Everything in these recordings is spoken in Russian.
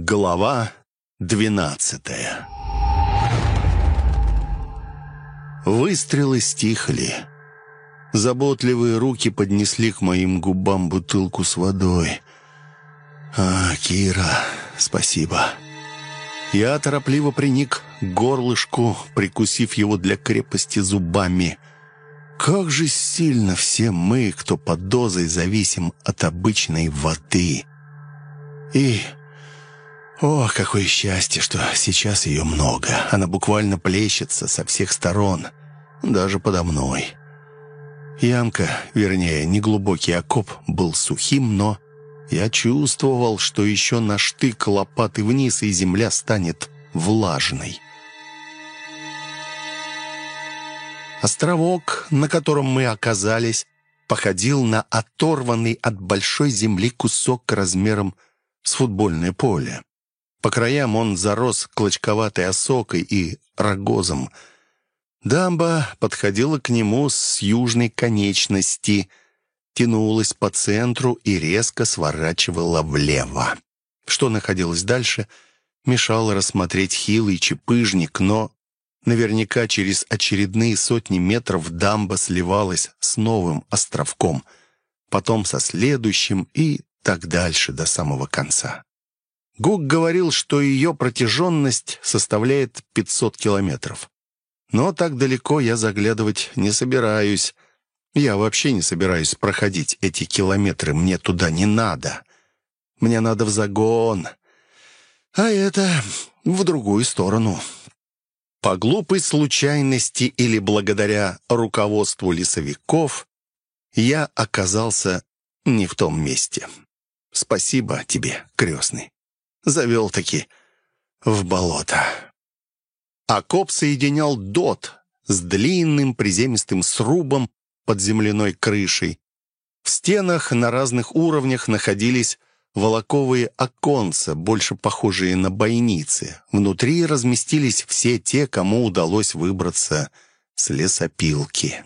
Глава двенадцатая Выстрелы стихли. Заботливые руки поднесли к моим губам бутылку с водой. «А, Кира, спасибо». Я торопливо приник к горлышку, прикусив его для крепости зубами. Как же сильно все мы, кто под дозой, зависим от обычной воды. И о, какое счастье, что сейчас ее много. Она буквально плещется со всех сторон, даже подо мной. Ямка, вернее, неглубокий окоп, был сухим, но я чувствовал, что еще на штык лопаты вниз, и земля станет влажной. Островок, на котором мы оказались, походил на оторванный от большой земли кусок размером с футбольное поле. По краям он зарос клочковатой осокой и рогозом. Дамба подходила к нему с южной конечности, тянулась по центру и резко сворачивала влево. Что находилось дальше, мешало рассмотреть хилый чепыжник, но наверняка через очередные сотни метров дамба сливалась с новым островком, потом со следующим и так дальше до самого конца. Гук говорил, что ее протяженность составляет 500 километров. Но так далеко я заглядывать не собираюсь. Я вообще не собираюсь проходить эти километры, мне туда не надо. Мне надо в загон. А это в другую сторону. По глупой случайности или благодаря руководству лесовиков я оказался не в том месте. Спасибо тебе, крестный завел-таки в болото. Окоп соединял дот с длинным приземистым срубом под земляной крышей. В стенах на разных уровнях находились волоковые оконца, больше похожие на бойницы. Внутри разместились все те, кому удалось выбраться с лесопилки.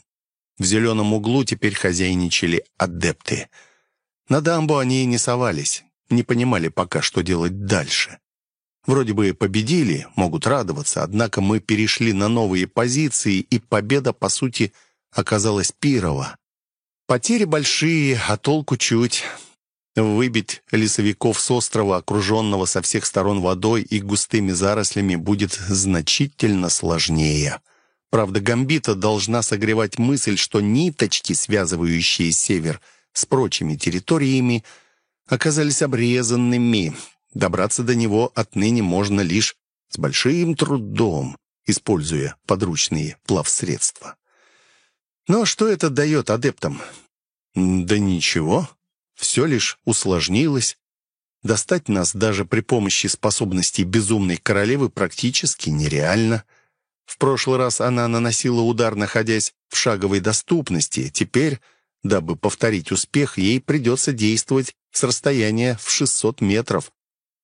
В зеленом углу теперь хозяйничали адепты. На дамбу они не совались не понимали пока, что делать дальше. Вроде бы победили, могут радоваться, однако мы перешли на новые позиции, и победа, по сути, оказалась пирова. Потери большие, а толку чуть. Выбить лесовиков с острова, окруженного со всех сторон водой и густыми зарослями, будет значительно сложнее. Правда, Гамбита должна согревать мысль, что ниточки, связывающие север с прочими территориями, оказались обрезанными. Добраться до него отныне можно лишь с большим трудом, используя подручные плавсредства. Но что это дает адептам? Да ничего. Все лишь усложнилось. Достать нас даже при помощи способностей безумной королевы практически нереально. В прошлый раз она наносила удар, находясь в шаговой доступности. Теперь, дабы повторить успех, ей придется действовать с расстояния в 600 метров.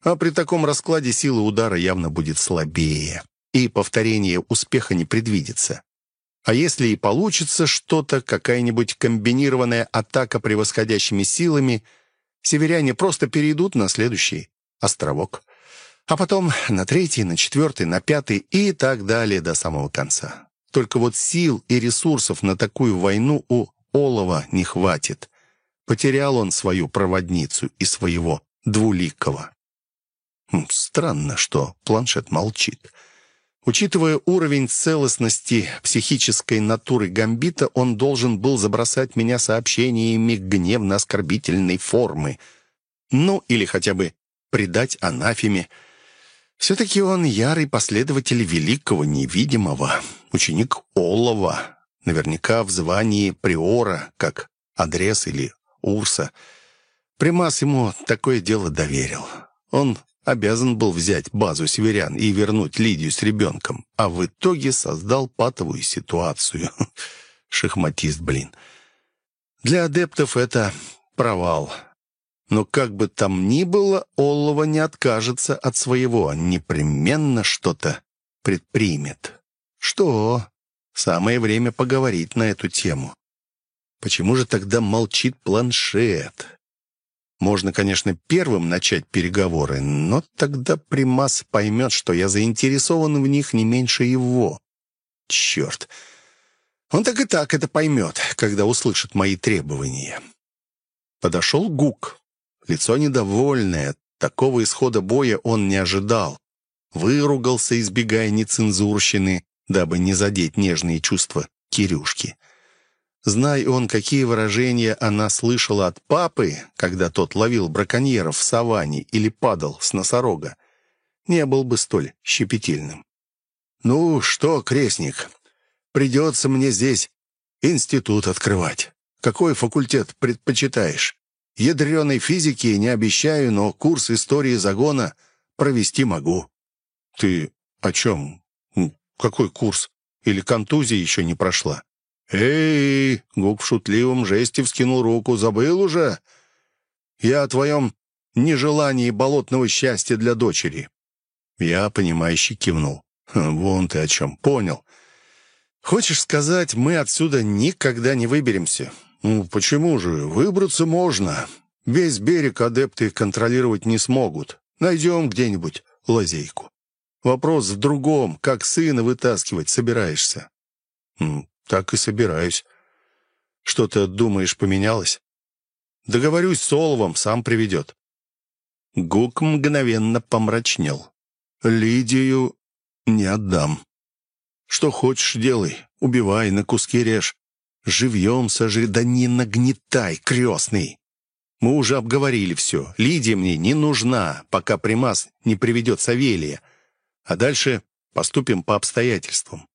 А при таком раскладе сила удара явно будет слабее, и повторение успеха не предвидится. А если и получится что-то, какая-нибудь комбинированная атака превосходящими силами, северяне просто перейдут на следующий островок. А потом на третий, на четвертый, на пятый и так далее до самого конца. Только вот сил и ресурсов на такую войну у Олова не хватит. Потерял он свою проводницу и своего двуликого. Хм, странно, что планшет молчит. Учитывая уровень целостности психической натуры Гамбита, он должен был забросать меня сообщениями гневно-оскорбительной формы. Ну, или хотя бы предать анафеме. Все-таки он ярый последователь великого невидимого, ученик Олова, наверняка в звании приора, как адрес или Урса. Примас ему такое дело доверил. Он обязан был взять базу северян и вернуть Лидию с ребенком, а в итоге создал патовую ситуацию. Шахматист, блин. Для адептов это провал. Но как бы там ни было, Оллова не откажется от своего, непременно что-то предпримет. Что? Самое время поговорить на эту тему. Почему же тогда молчит планшет? Можно, конечно, первым начать переговоры, но тогда Примас поймет, что я заинтересован в них не меньше его. Черт! Он так и так это поймет, когда услышит мои требования. Подошел Гук. Лицо недовольное. Такого исхода боя он не ожидал. Выругался, избегая нецензурщины, дабы не задеть нежные чувства Кирюшки. Знай он, какие выражения она слышала от папы, когда тот ловил браконьеров в саванне или падал с носорога, не был бы столь щепетильным. «Ну что, крестник, придется мне здесь институт открывать. Какой факультет предпочитаешь? Ядреной физики не обещаю, но курс истории загона провести могу». «Ты о чем? Какой курс? Или контузия еще не прошла?» «Эй!» — Гук в шутливом жесте вскинул руку. «Забыл уже? Я о твоем нежелании болотного счастья для дочери». Я, понимающе кивнул. «Вон ты о чем. Понял. Хочешь сказать, мы отсюда никогда не выберемся?» «Ну, почему же? Выбраться можно. Весь берег адепты контролировать не смогут. Найдем где-нибудь лазейку. Вопрос в другом. Как сына вытаскивать собираешься?» «Так и собираюсь. Что-то, думаешь, поменялось?» «Договорюсь с Оловом, сам приведет». Гук мгновенно помрачнел. «Лидию не отдам. Что хочешь, делай. Убивай, на куски режь. Живьем сожри, да не нагнетай, крестный. Мы уже обговорили все. Лидия мне не нужна, пока примас не приведет Савелия. А дальше поступим по обстоятельствам.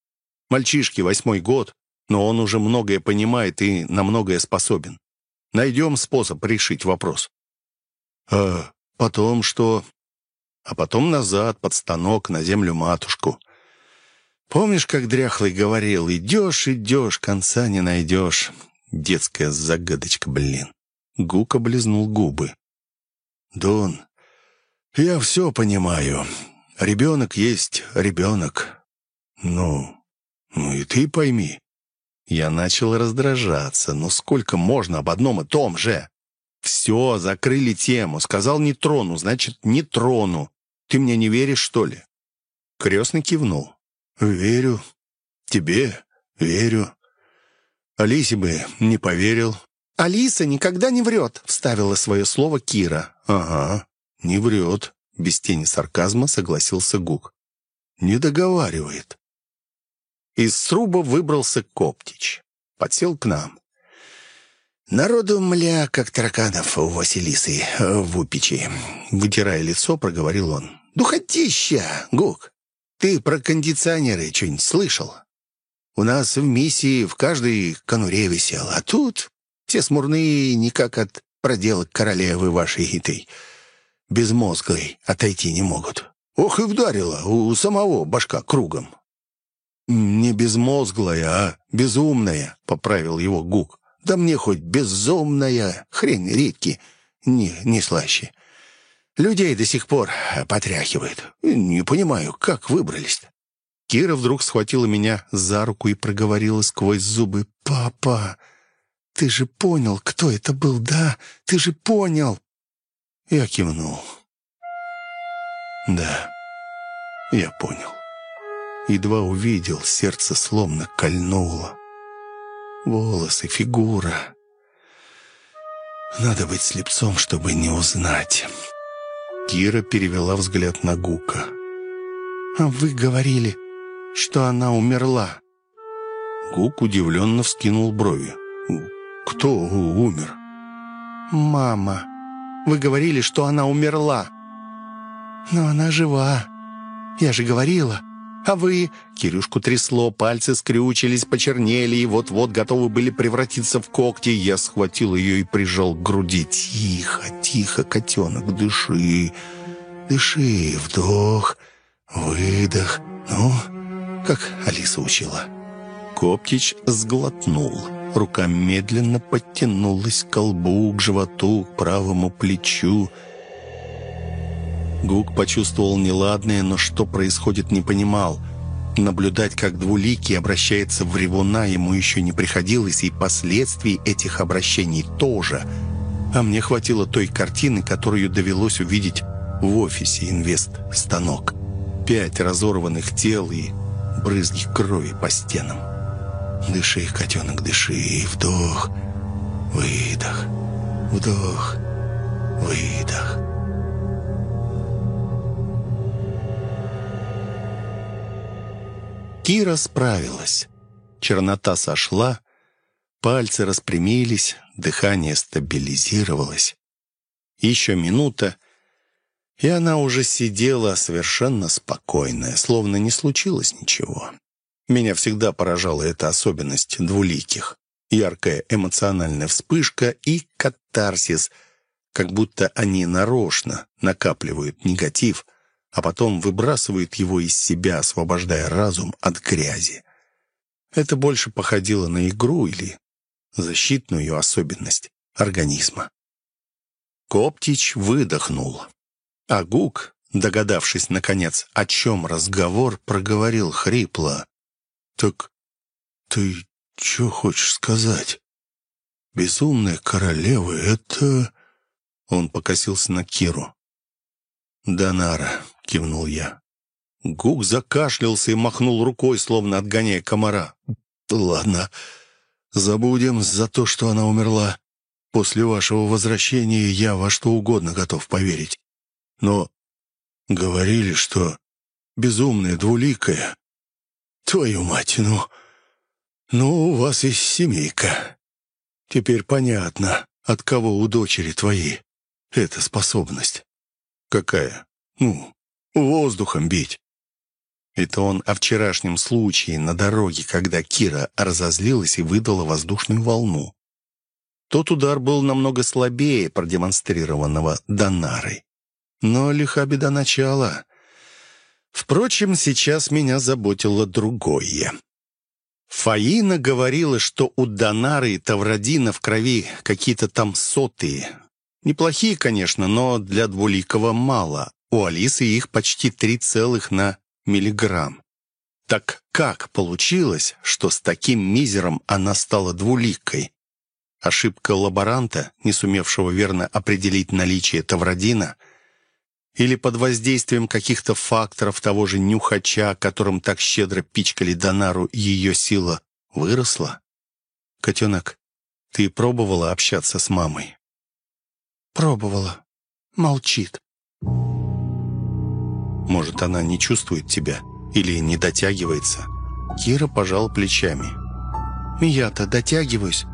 Мальчишке восьмой год, но он уже многое понимает и на многое способен. Найдем способ решить вопрос. А потом что? А потом назад, под станок, на землю-матушку. Помнишь, как Дряхлый говорил, идешь, идешь, конца не найдешь. Детская загадочка, блин. Гук облизнул губы. Дон, я все понимаю. Ребенок есть ребенок. Ну, ну и ты пойми. Я начал раздражаться. Ну сколько можно об одном и том же? Все, закрыли тему. Сказал не трону, значит, не трону. Ты мне не веришь, что ли? Крестный кивнул. Верю. Тебе верю. Алисе бы не поверил. «Алиса никогда не врет», — вставила свое слово Кира. «Ага, не врет», — без тени сарказма согласился Гук. «Не договаривает». Из сруба выбрался Коптич. Подсел к нам. «Народу, мля, как тараканов у Василисы в Упичи», — вытирая лицо, проговорил он. «Духотища, Гук! Ты про кондиционеры что-нибудь слышал? У нас в миссии в каждой конуре висел, а тут все смурные никак от проделок королевы вашей этой безмозглой отойти не могут. Ох и вдарила у самого башка кругом. «Не безмозглая, а безумная», — поправил его Гук. «Да мне хоть безумная, хрень редки, не, не слаще. Людей до сих пор потряхивает. Не понимаю, как выбрались-то?» Кира вдруг схватила меня за руку и проговорила сквозь зубы. «Папа, ты же понял, кто это был, да? Ты же понял!» Я кивнул. «Да, я понял». Едва увидел, сердце словно кольнуло. Волосы, фигура. Надо быть слепцом, чтобы не узнать. Кира перевела взгляд на Гука. «А вы говорили, что она умерла?» Гук удивленно вскинул брови. «Кто умер?» «Мама. Вы говорили, что она умерла. Но она жива. Я же говорила». А вы...» Кирюшку трясло, пальцы скрючились, почернели и вот-вот готовы были превратиться в когти. Я схватил ее и прижал к груди. «Тихо, тихо, котенок, дыши, дыши, вдох, выдох. Ну, как Алиса учила». Коптич сглотнул. Рука медленно подтянулась к колбу, к животу, к правому плечу. Гук почувствовал неладное, но что происходит, не понимал. Наблюдать, как двуликий обращается в ревуна, ему еще не приходилось, и последствий этих обращений тоже. А мне хватило той картины, которую довелось увидеть в офисе «Инвест-станок». Пять разорванных тел и брызги крови по стенам. Дыши, котенок, дыши. Вдох, выдох, вдох, выдох. Кира справилась. Чернота сошла, пальцы распрямились, дыхание стабилизировалось. Еще минута, и она уже сидела совершенно спокойная, словно не случилось ничего. Меня всегда поражала эта особенность двуликих. Яркая эмоциональная вспышка и катарсис, как будто они нарочно накапливают негатив, а потом выбрасывают его из себя, освобождая разум от грязи. Это больше походило на игру или защитную особенность организма. Коптич выдохнул. А Гук, догадавшись, наконец, о чем разговор, проговорил хрипло. «Так ты что хочешь сказать? Безумная королева — это...» Он покосился на Киру. «Донара», — кивнул я. Гук закашлялся и махнул рукой, словно отгоняя комара. «Ладно, забудем за то, что она умерла. После вашего возвращения я во что угодно готов поверить. Но говорили, что безумная, двуликая. Твою мать, ну... Ну, у вас есть семейка. Теперь понятно, от кого у дочери твоей эта способность. Какая? Ну, воздухом бить. Это он о вчерашнем случае на дороге, когда Кира разозлилась и выдала воздушную волну. Тот удар был намного слабее продемонстрированного Донарой. Но лиха беда начала. Впрочем, сейчас меня заботило другое. Фаина говорила, что у Донары и Таврадина в крови какие-то там сотые, Неплохие, конечно, но для двуликого мало. У Алисы их почти три целых на миллиграмм. Так как получилось, что с таким мизером она стала двуликой? Ошибка лаборанта, не сумевшего верно определить наличие тавродина, или под воздействием каких-то факторов того же нюхача, которым так щедро пичкали Донару, ее сила выросла? Котенок, ты пробовала общаться с мамой? Пробовала. Молчит. Может, она не чувствует тебя или не дотягивается? Кира пожал плечами. Я-то дотягиваюсь,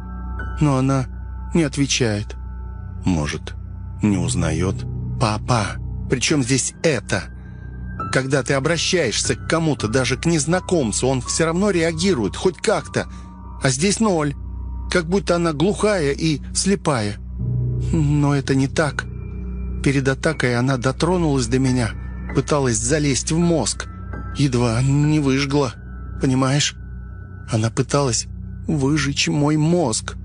но она не отвечает. Может, не узнает? Папа, при чем здесь это? Когда ты обращаешься к кому-то, даже к незнакомцу, он все равно реагирует, хоть как-то. А здесь ноль. Как будто она глухая и слепая. Но это не так. Перед атакой она дотронулась до меня, пыталась залезть в мозг. Едва не выжгла, понимаешь? Она пыталась выжечь мой мозг.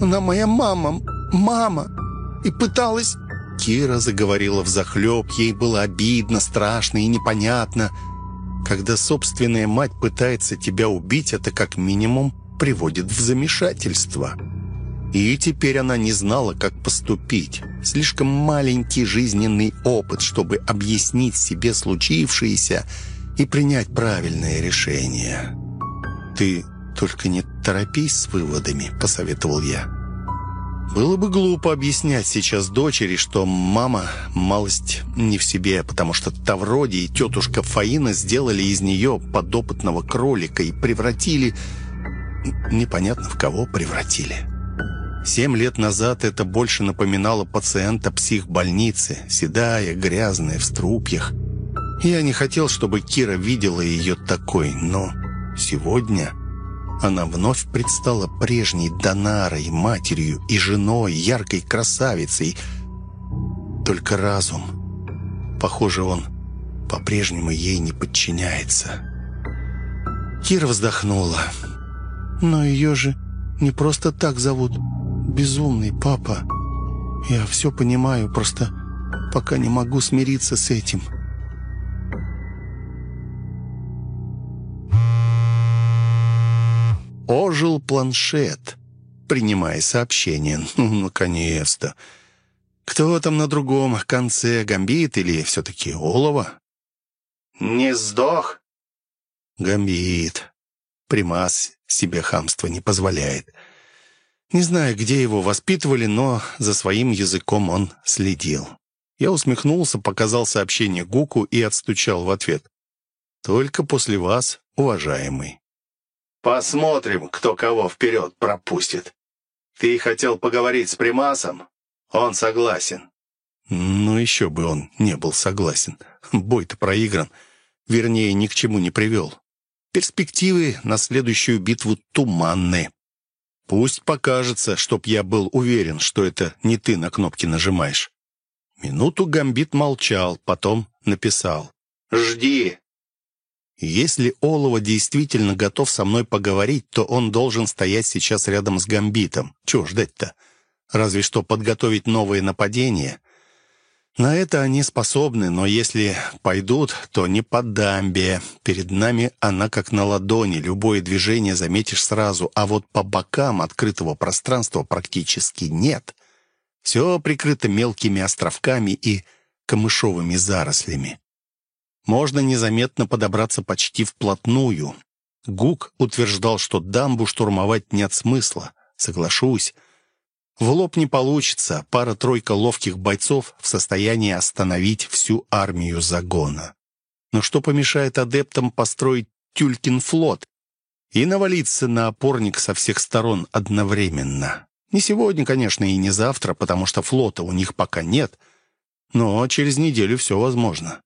Она моя мама, мама. И пыталась... Кира заговорила взахлеб, ей было обидно, страшно и непонятно. Когда собственная мать пытается тебя убить, это как минимум приводит в замешательство. И теперь она не знала, как поступить. Слишком маленький жизненный опыт, чтобы объяснить себе случившееся и принять правильное решение. «Ты только не торопись с выводами», — посоветовал я. Было бы глупо объяснять сейчас дочери, что мама малость не в себе, потому что Тавроди и тетушка Фаина сделали из нее подопытного кролика и превратили... Непонятно в кого превратили. Семь лет назад это больше напоминало пациента психбольницы, седая, грязная, в струпьях. Я не хотел, чтобы Кира видела ее такой, но сегодня она вновь предстала прежней Донарой, матерью и женой, яркой красавицей. Только разум. Похоже, он по-прежнему ей не подчиняется. Кира вздохнула. «Но ее же не просто так зовут безумный, папа. Я все понимаю, просто пока не могу смириться с этим». Ожил планшет. принимая сообщение. Ну, наконец-то. Кто там на другом конце, Гамбит или все-таки Олова? «Не сдох?» Гамбит. Примас себе хамство не позволяет. Не знаю, где его воспитывали, но за своим языком он следил. Я усмехнулся, показал сообщение Гуку и отстучал в ответ. «Только после вас, уважаемый». «Посмотрим, кто кого вперед пропустит. Ты хотел поговорить с Примасом? Он согласен». Ну, еще бы он не был согласен. Бой-то проигран. Вернее, ни к чему не привел. Перспективы на следующую битву туманны. Пусть покажется, чтоб я был уверен, что это не ты на кнопки нажимаешь. Минуту Гамбит молчал, потом написал. «Жди». Если Олова действительно готов со мной поговорить, то он должен стоять сейчас рядом с Гамбитом. Чего ждать-то? Разве что подготовить новые нападения. На это они способны, но если пойдут, то не по дамбе. Перед нами она как на ладони, любое движение заметишь сразу, а вот по бокам открытого пространства практически нет. Все прикрыто мелкими островками и камышовыми зарослями. Можно незаметно подобраться почти вплотную. Гук утверждал, что дамбу штурмовать нет смысла. Соглашусь. В лоб не получится. Пара-тройка ловких бойцов в состоянии остановить всю армию загона. Но что помешает адептам построить Тюлькин флот и навалиться на опорник со всех сторон одновременно? Не сегодня, конечно, и не завтра, потому что флота у них пока нет, но через неделю все возможно.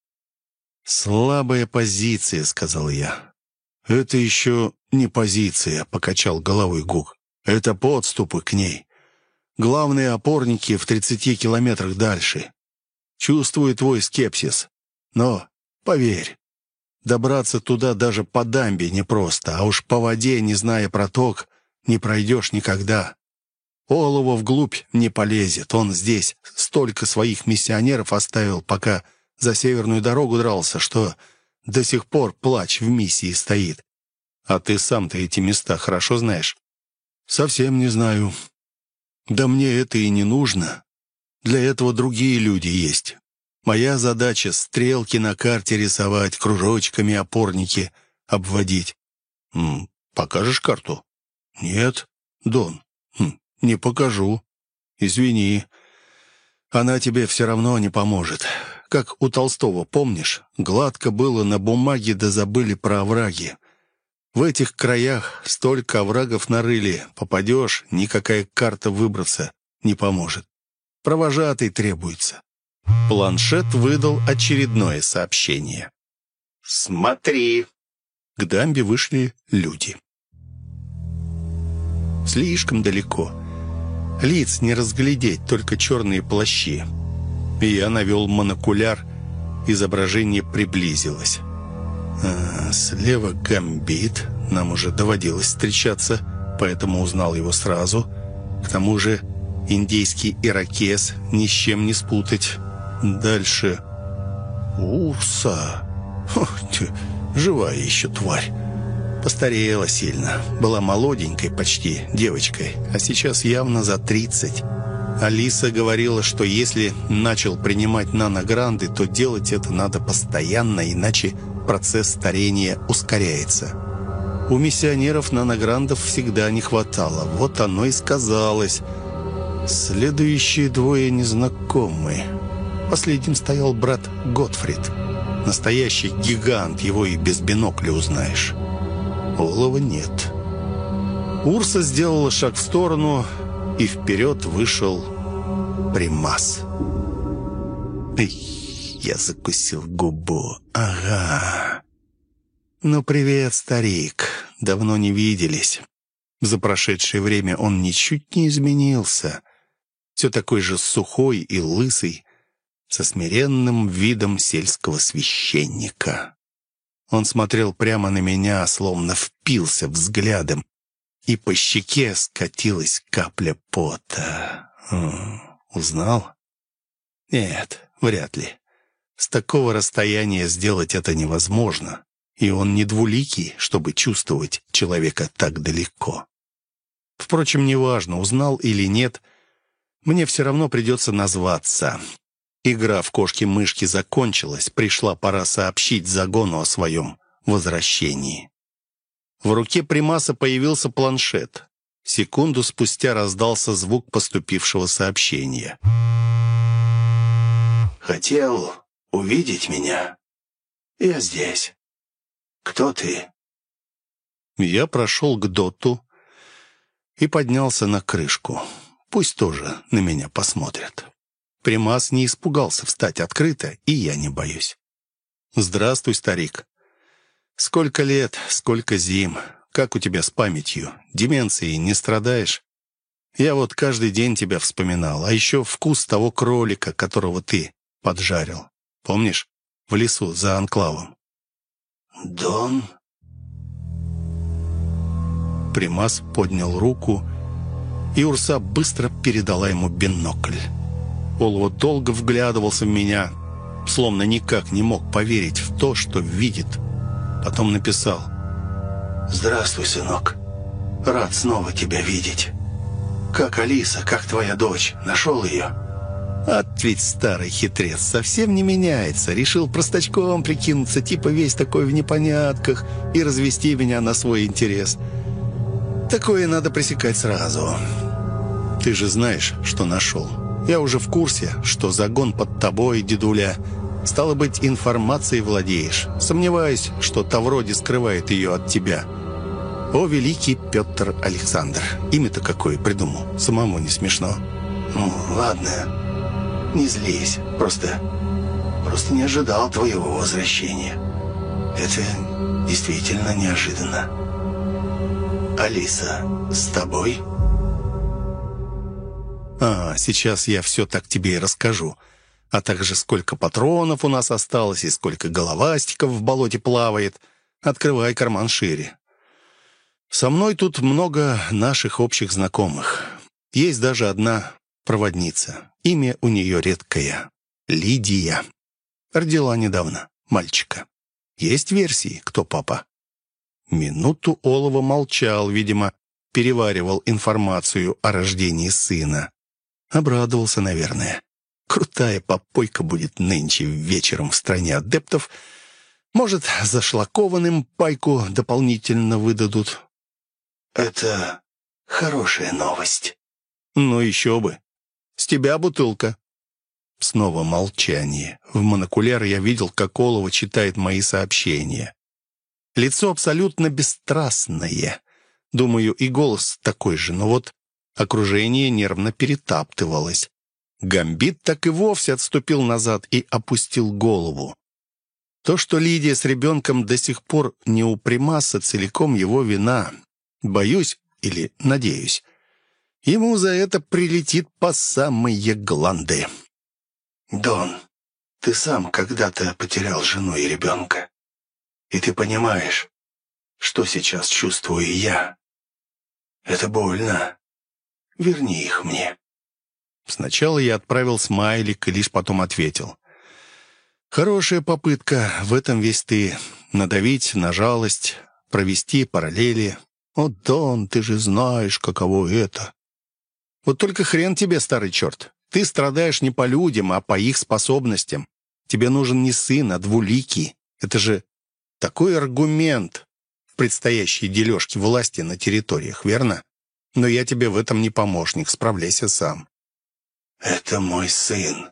«Слабая позиция», — сказал я. «Это еще не позиция», — покачал головой Гук. «Это подступы к ней. Главные опорники в 30 километрах дальше. Чувствую твой скепсис. Но, поверь, добраться туда даже по дамбе непросто, а уж по воде, не зная проток, не пройдешь никогда. Олово вглубь не полезет. Он здесь столько своих миссионеров оставил, пока за северную дорогу дрался, что до сих пор плач в миссии стоит. А ты сам-то эти места хорошо знаешь? Совсем не знаю. Да мне это и не нужно. Для этого другие люди есть. Моя задача — стрелки на карте рисовать, кружочками опорники обводить. М, покажешь карту? Нет, Дон, хм, не покажу. Извини. Она тебе все равно не поможет. Как у Толстого, помнишь? Гладко было на бумаге, да забыли про овраги. В этих краях столько оврагов нарыли. Попадешь, никакая карта выбраться не поможет. Провожатый требуется. Планшет выдал очередное сообщение. «Смотри!» К дамбе вышли люди. Слишком далеко. Лиц не разглядеть, только черные плащи. И я навел монокуляр, изображение приблизилось. А, слева гамбит. Нам уже доводилось встречаться, поэтому узнал его сразу. К тому же индейский иракес ни с чем не спутать. Дальше Урса. Фу, живая еще тварь. Постарела сильно. Была молоденькой почти, девочкой, а сейчас явно за тридцать. Алиса говорила, что если начал принимать наногранды, то делать это надо постоянно, иначе процесс старения ускоряется. У миссионеров нанограндов всегда не хватало. Вот оно и сказалось. Следующие двое незнакомые. Последним стоял брат Готфрид. Настоящий гигант, его и без бинокля узнаешь. Олова нет. Урса сделала шаг в сторону, и вперед вышел Примас. Эй! Я закусил губу. «Ага». «Ну, привет, старик. Давно не виделись». За прошедшее время он ничуть не изменился. Все такой же сухой и лысый, со смиренным видом сельского священника. Он смотрел прямо на меня, словно впился взглядом, и по щеке скатилась капля пота. Узнал? Нет, вряд ли. С такого расстояния сделать это невозможно, и он не двуликий, чтобы чувствовать человека так далеко. Впрочем, неважно, узнал или нет, мне все равно придется назваться. Игра в кошки-мышки закончилась, пришла пора сообщить загону о своем возвращении. В руке Примаса появился планшет. Секунду спустя раздался звук поступившего сообщения. «Хотел увидеть меня? Я здесь. Кто ты?» Я прошел к доту и поднялся на крышку. Пусть тоже на меня посмотрят. Примас не испугался встать открыто, и я не боюсь. «Здравствуй, старик. Сколько лет, сколько зим. Как у тебя с памятью? Деменцией не страдаешь? Я вот каждый день тебя вспоминал, а еще вкус того кролика, которого ты поджарил. Помнишь? В лесу за анклавом. «Дон?» Примас поднял руку, и Урса быстро передала ему бинокль. Олова долго вглядывался в меня, словно никак не мог поверить в то, что видит. Потом написал «Здравствуй, сынок. Рад снова тебя видеть. Как Алиса, как твоя дочь? Нашел ее?» От ведь старый хитрец совсем не меняется. Решил простачком прикинуться, типа весь такой в непонятках, и развести меня на свой интерес. Такое надо пресекать сразу. Ты же знаешь, что нашел. Я уже в курсе, что загон под тобой, дедуля. Стало быть, информацией владеешь. Сомневаюсь, что Тавроди скрывает ее от тебя. О, великий Петр Александр. Имя-то какое придумал. Самому не смешно. «Ну, ладно. Не злись. Просто... Просто не ожидал твоего возвращения. Это действительно неожиданно. Алиса с тобой?» «А, сейчас я все так тебе и расскажу. А также сколько патронов у нас осталось и сколько головастиков в болоте плавает. Открывай карман шире. Со мной тут много наших общих знакомых. Есть даже одна проводница. Имя у нее редкое. Лидия. Родила недавно мальчика. Есть версии, кто папа?» Минуту Олова молчал, видимо, переваривал информацию о рождении сына. Обрадовался, наверное. Крутая попойка будет нынче вечером в стране адептов. Может, зашлакованным пайку дополнительно выдадут. «Это хорошая новость». «Ну еще бы. С тебя бутылка». Снова молчание. В монокуляр я видел, как Олова читает мои сообщения. Лицо абсолютно бесстрастное. Думаю, и голос такой же, но вот окружение нервно перетаптывалось. Гамбит так и вовсе отступил назад и опустил голову. То, что Лидия с ребенком до сих пор не у целиком его вина. Боюсь или надеюсь. Ему за это прилетит по самые гланды. «Дон, ты сам когда-то потерял жену и ребенка. И ты понимаешь, что сейчас чувствую я. Это больно. Верни их мне». Сначала я отправил смайлик и лишь потом ответил. «Хорошая попытка, в этом весь ты. Надавить на жалость, провести параллели. О, Дон, ты же знаешь, каково это. Вот только хрен тебе, старый черт. Ты страдаешь не по людям, а по их способностям. Тебе нужен не сын, а двуликий. Это же такой аргумент в предстоящей дележке власти на территориях, верно? Но я тебе в этом не помощник, справляйся сам. «Это мой сын».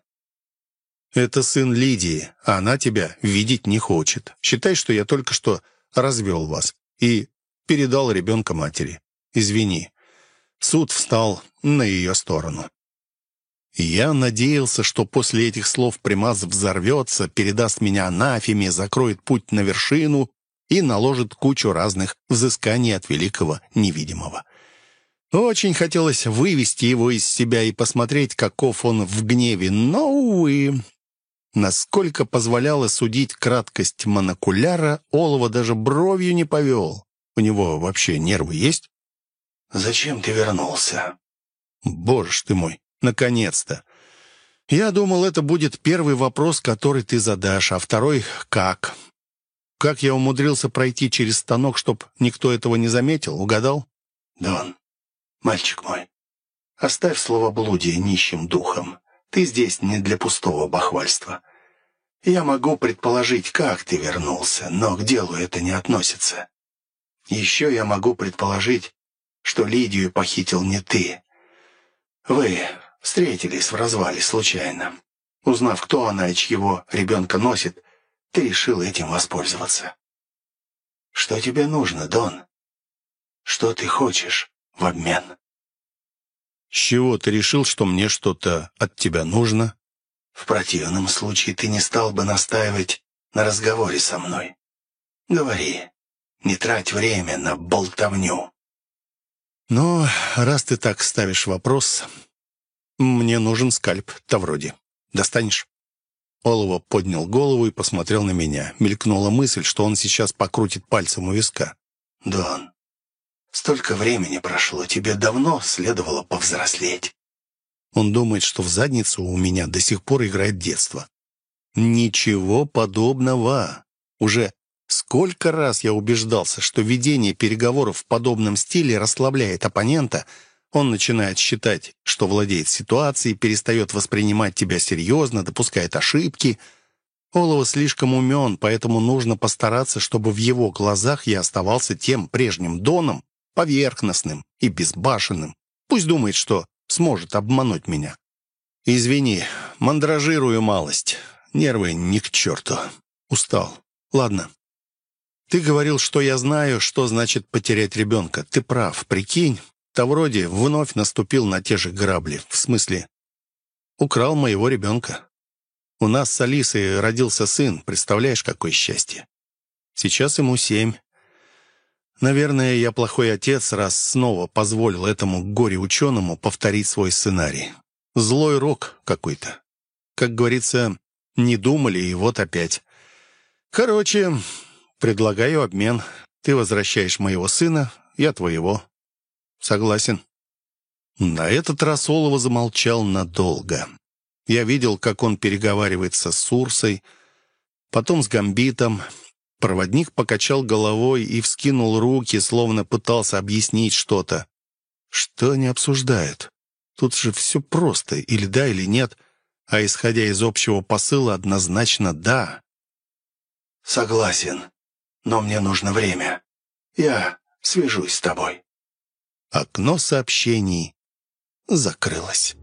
«Это сын Лидии, а она тебя видеть не хочет. Считай, что я только что развел вас и передал ребенка матери. Извини». Суд встал на ее сторону. Я надеялся, что после этих слов Примаз взорвется, передаст меня анафеме, закроет путь на вершину и наложит кучу разных взысканий от великого невидимого. Очень хотелось вывести его из себя и посмотреть, каков он в гневе, но, увы. Насколько позволяла судить краткость монокуляра, Олова даже бровью не повел. У него вообще нервы есть? «Зачем ты вернулся?» «Боже ж ты мой! Наконец-то! Я думал, это будет первый вопрос, который ты задашь, а второй — как? Как я умудрился пройти через станок, чтоб никто этого не заметил? Угадал? Дон, Мальчик мой, оставь словоблудие нищим духом. Ты здесь не для пустого бахвальства. Я могу предположить, как ты вернулся, но к делу это не относится. Еще я могу предположить, что Лидию похитил не ты. Вы встретились в развале случайно. Узнав, кто она и чьего ребенка носит, ты решил этим воспользоваться. Что тебе нужно, Дон? Что ты хочешь в обмен? С чего ты решил, что мне что-то от тебя нужно? В противном случае ты не стал бы настаивать на разговоре со мной. Говори, не трать время на болтовню. Но раз ты так ставишь вопрос, мне нужен скальп Тавроди. Достанешь? Олова поднял голову и посмотрел на меня. Мелькнула мысль, что он сейчас покрутит пальцем у виска. «Дон, столько времени прошло, тебе давно следовало повзрослеть». Он думает, что в задницу у меня до сих пор играет детство. Ничего подобного. Уже сколько раз я убеждался, что ведение переговоров в подобном стиле расслабляет оппонента — он начинает считать, что владеет ситуацией, перестает воспринимать тебя серьезно, допускает ошибки. Олова слишком умен, поэтому нужно постараться, чтобы в его глазах я оставался тем прежним Доном, поверхностным и безбашенным. Пусть думает, что сможет обмануть меня. Извини, мандражирую малость. Нервы ни к черту. Устал. Ладно. Ты говорил, что я знаю, что значит потерять ребенка. Ты прав. Прикинь, Тавроди вновь наступил на те же грабли. В смысле, украл моего ребенка. У нас с Алисой родился сын, представляешь, какое счастье. Сейчас ему семь. Наверное, я плохой отец, раз снова позволил этому горе-ученому повторить свой сценарий. Злой рок какой-то. Как говорится, не думали, и вот опять. Короче, предлагаю обмен. Ты возвращаешь моего сына, я твоего. Согласен. На этот раз Олова замолчал надолго. Я видел, как он переговаривается с Урсой, потом с Гамбитом. Проводник покачал головой и вскинул руки, словно пытался объяснить что-то. Что они обсуждают? Тут же все просто, или да, или нет, а исходя из общего посыла, однозначно да. «Согласен, но мне нужно время. Я свяжусь с тобой». Окно сообщений закрылось.